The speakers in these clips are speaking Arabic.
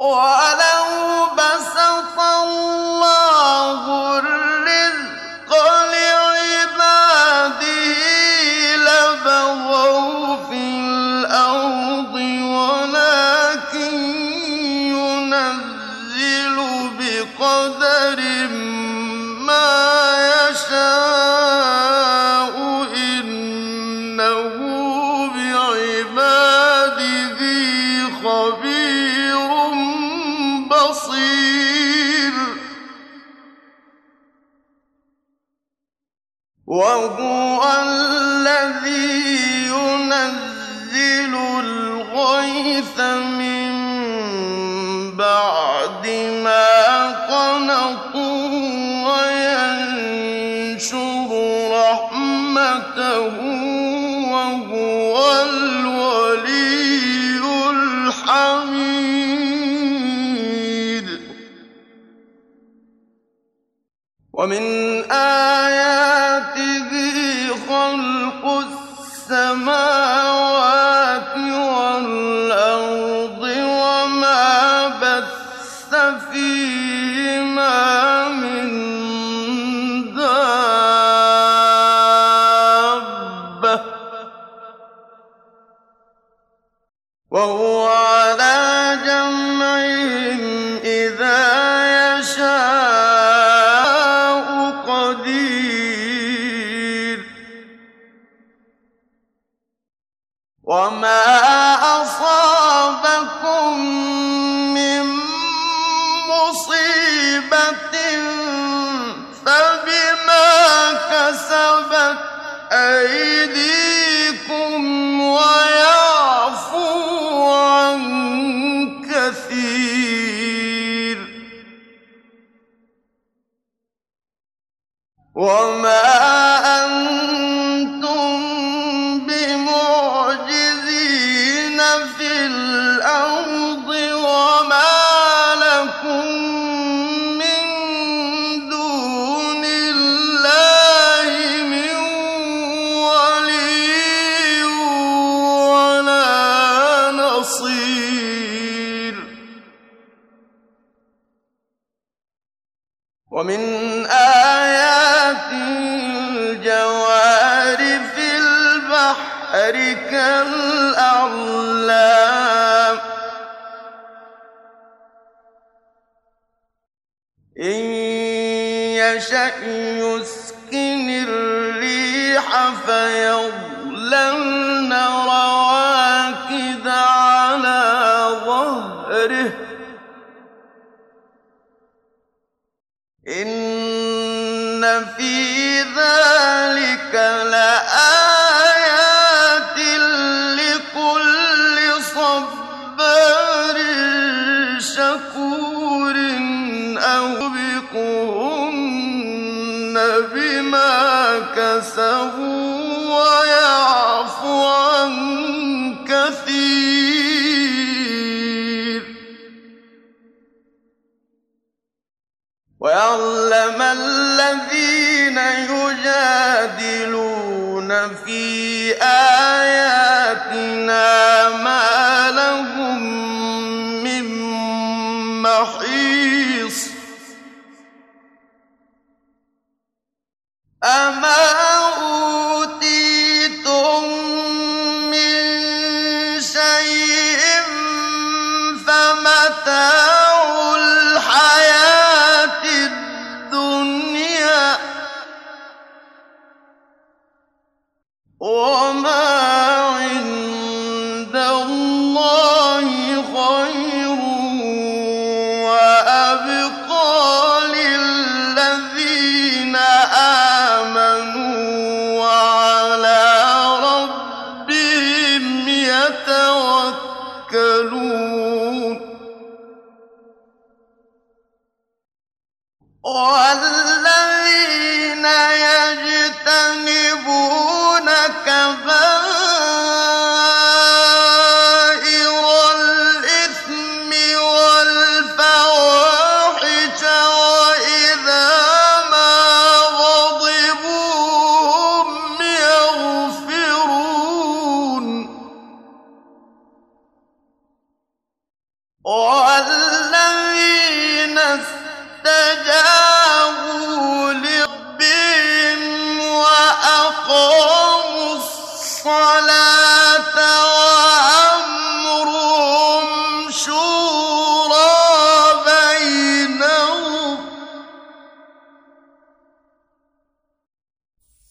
ولو بس بصير. وهو الذي ينزل الغيث من بعد ما قنطوا وينشر رحمته. ومن آيات وما البحر كالأعلام إن يشأ يسكن الريح فيظلم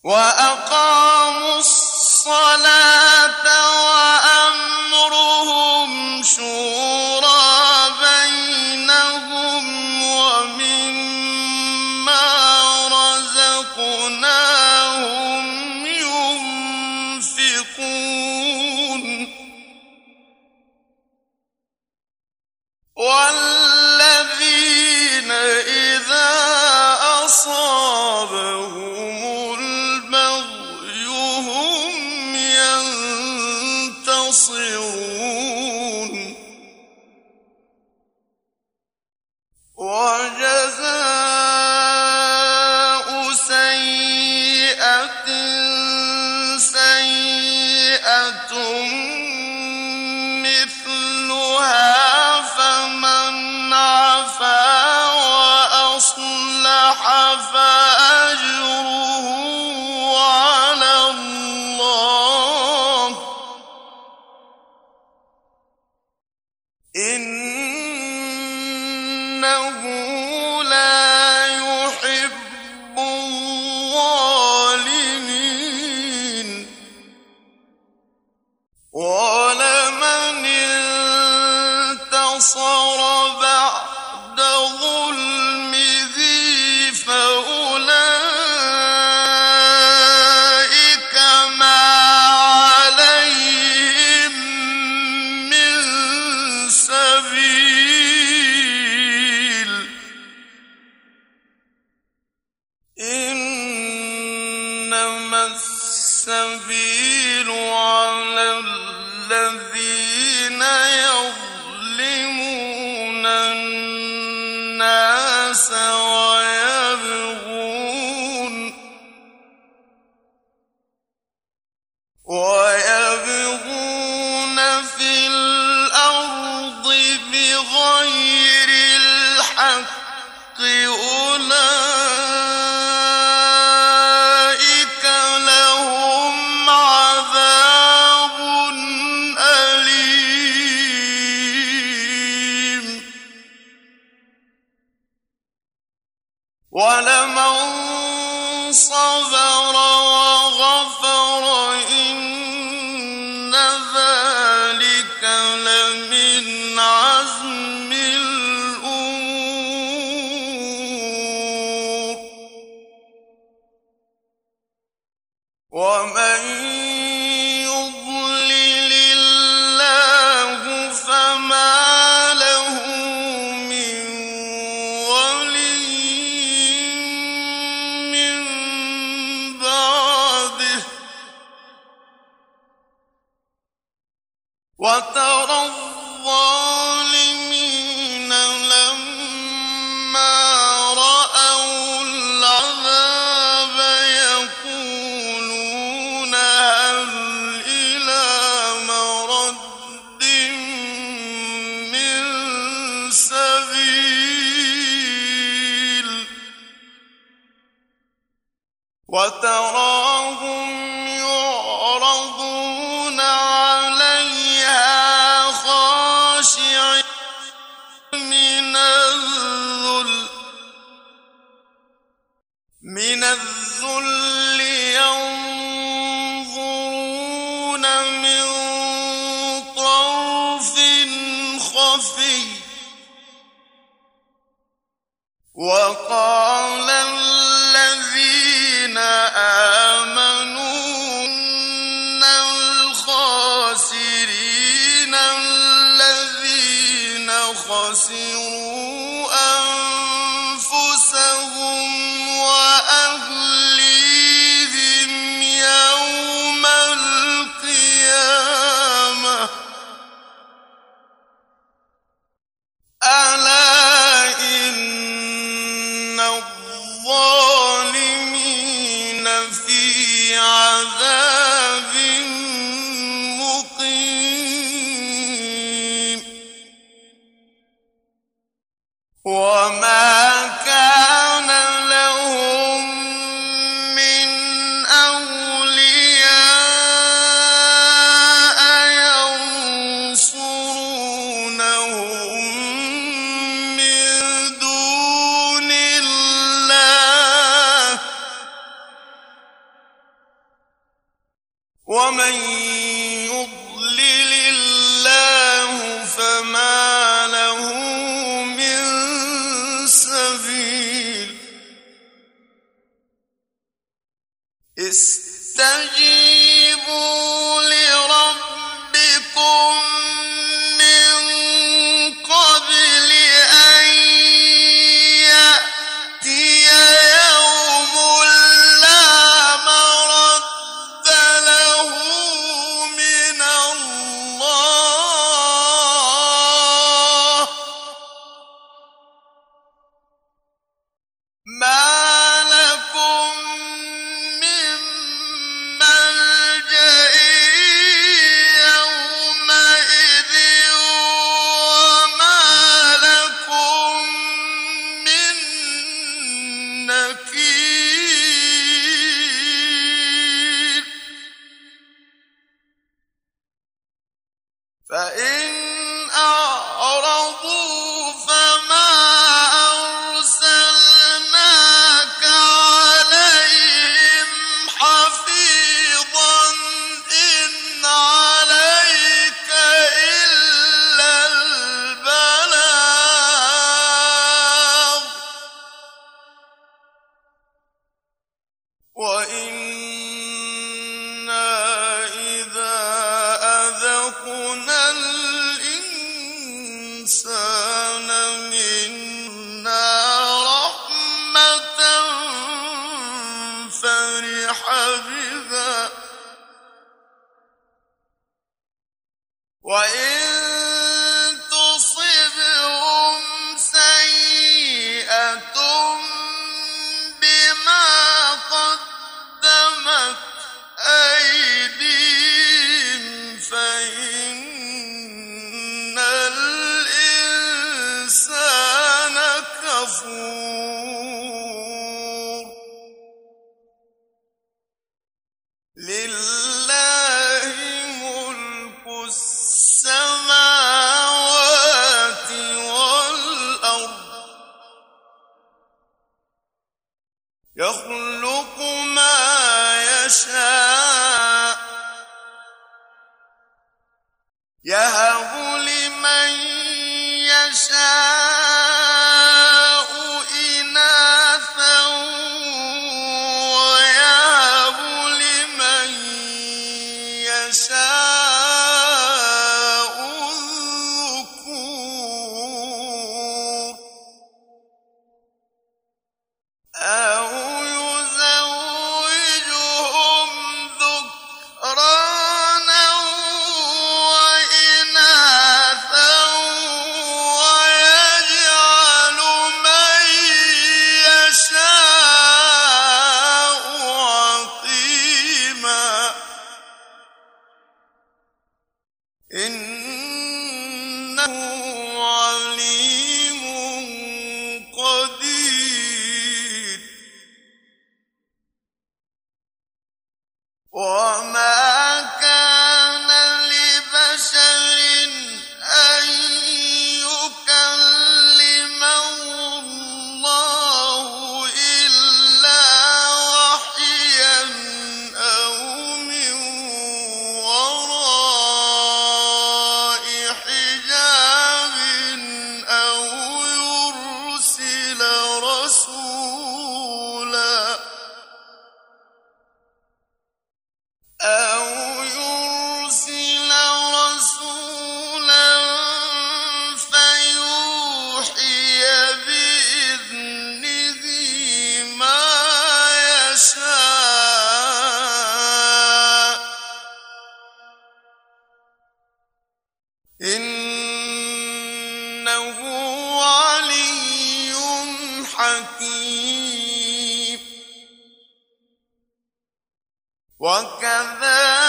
وأقاموا ينتصرون استجيبوا يخلق وكذلك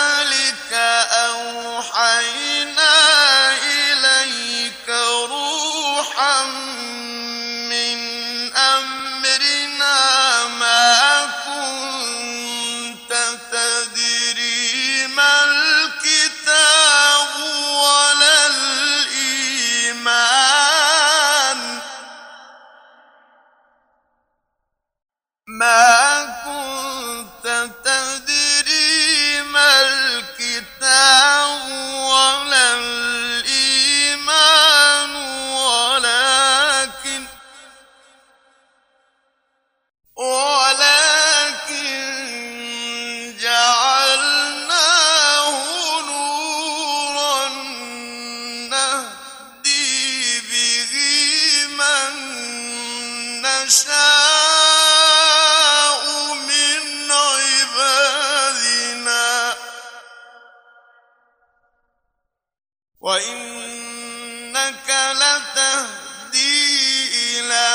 وإنك لتهدي إلى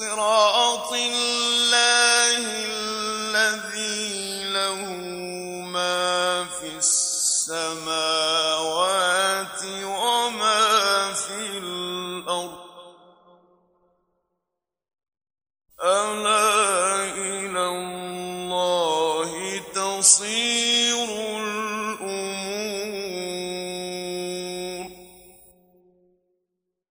صراط